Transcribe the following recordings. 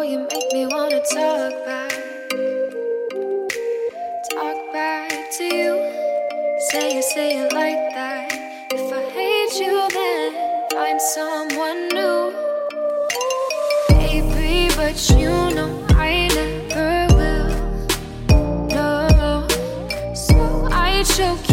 Oh, you make me wanna talk back. Talk back to you. Say you say it like that. If I hate you, then find someone new. Baby, but you know I never will. No, so I choke.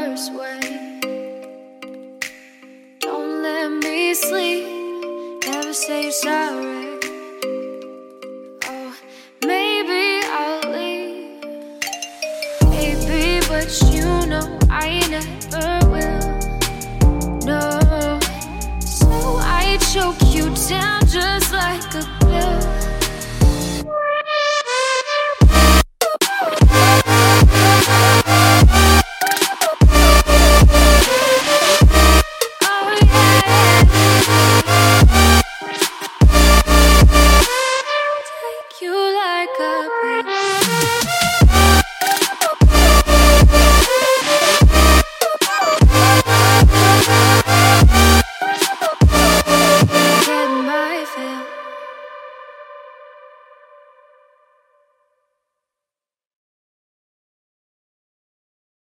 Worst way. Don't let me sleep, never say you're sorry. Oh, maybe I'll leave. Baby, but you know I never will. No, so I choke you down just like a